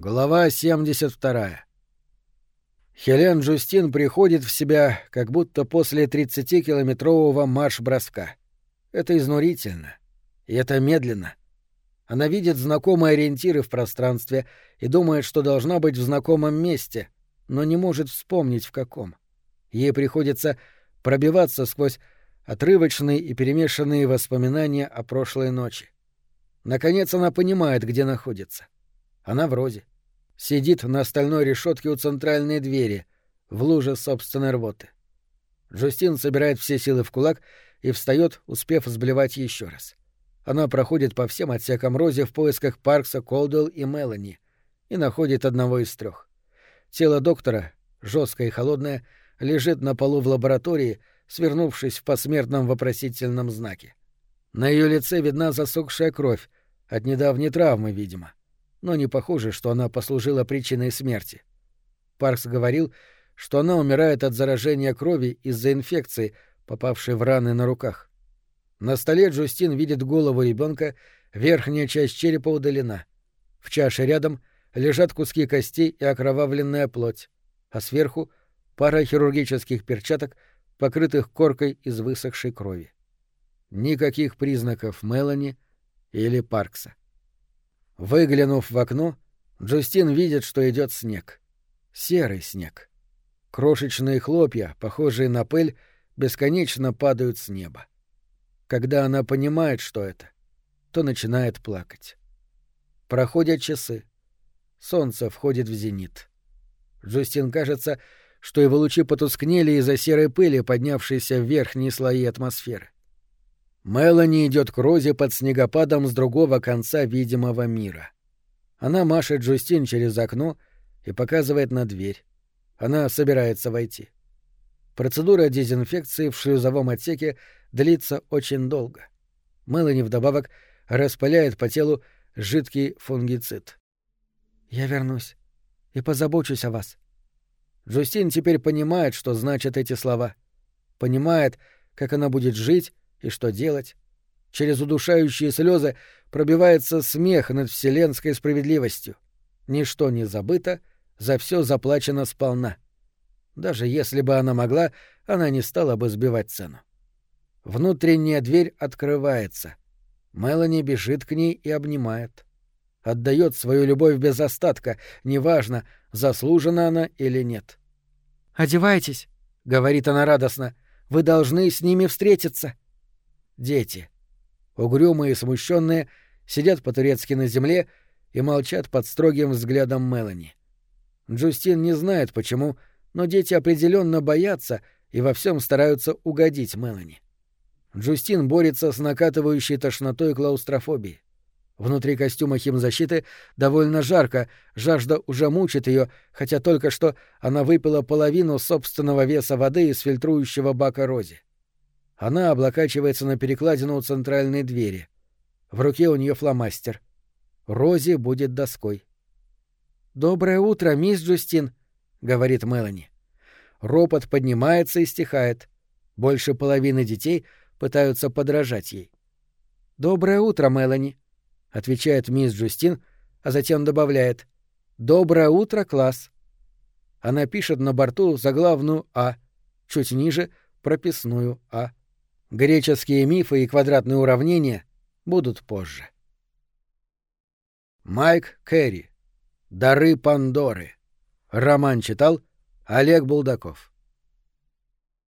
Глава 72. Хелен Джустин приходит в себя, как будто после 30-километрового марш-броска. Это изнурительно. И это медленно. Она видит знакомые ориентиры в пространстве и думает, что должна быть в знакомом месте, но не может вспомнить в каком. Ей приходится пробиваться сквозь отрывочные и перемешанные воспоминания о прошлой ночи. Наконец она понимает, где находится — она в розе. Сидит на стальной решетке у центральной двери, в луже собственной рвоты. Джустин собирает все силы в кулак и встает, успев сблевать еще раз. Она проходит по всем отсекам Рози в поисках Паркса, Колдуэлл и Мелани и находит одного из трех. Тело доктора, жесткое и холодное, лежит на полу в лаборатории, свернувшись в посмертном вопросительном знаке. На ее лице видна засохшая кровь, от недавней травмы, видимо но не похоже, что она послужила причиной смерти. Паркс говорил, что она умирает от заражения крови из-за инфекции, попавшей в раны на руках. На столе Джустин видит голову ребенка, верхняя часть черепа удалена. В чаше рядом лежат куски костей и окровавленная плоть, а сверху — пара хирургических перчаток, покрытых коркой из высохшей крови. Никаких признаков Мелани или Паркса. Выглянув в окно, Джустин видит, что идет снег. Серый снег. Крошечные хлопья, похожие на пыль, бесконечно падают с неба. Когда она понимает, что это, то начинает плакать. Проходят часы. Солнце входит в зенит. Джустин кажется, что его лучи потускнели из-за серой пыли, поднявшейся в верхние слои атмосферы. Мелани идет к Розе под снегопадом с другого конца видимого мира. Она машет Джустин через окно и показывает на дверь. Она собирается войти. Процедура дезинфекции в шлюзовом отсеке длится очень долго. Мелани вдобавок распыляет по телу жидкий фунгицид. «Я вернусь и позабочусь о вас». Джустин теперь понимает, что значат эти слова. Понимает, как она будет жить и что делать? Через удушающие слезы пробивается смех над вселенской справедливостью. Ничто не забыто, за все заплачено сполна. Даже если бы она могла, она не стала бы сбивать цену. Внутренняя дверь открывается. Мелани бежит к ней и обнимает. Отдает свою любовь без остатка, неважно, заслужена она или нет. «Одевайтесь», — говорит она радостно, — «вы должны с ними встретиться» дети. Угрюмые и смущенные сидят по-турецки на земле и молчат под строгим взглядом Мелани. Джустин не знает почему, но дети определенно боятся и во всем стараются угодить Мелани. Джустин борется с накатывающей тошнотой клаустрофобией. Внутри костюма химзащиты довольно жарко, жажда уже мучит ее, хотя только что она выпила половину собственного веса воды из фильтрующего бака Рози. Она облокачивается на перекладину у центральной двери. В руке у нее фломастер. Рози будет доской. «Доброе утро, мисс Джустин», — говорит Мелани. Ропот поднимается и стихает. Больше половины детей пытаются подражать ей. «Доброе утро, Мелани», — отвечает мисс Джустин, а затем добавляет «Доброе утро, класс». Она пишет на борту заглавную «А», чуть ниже — прописную «А». Греческие мифы и квадратные уравнения будут позже. Майк Керри. Дары Пандоры. Роман читал Олег Булдаков.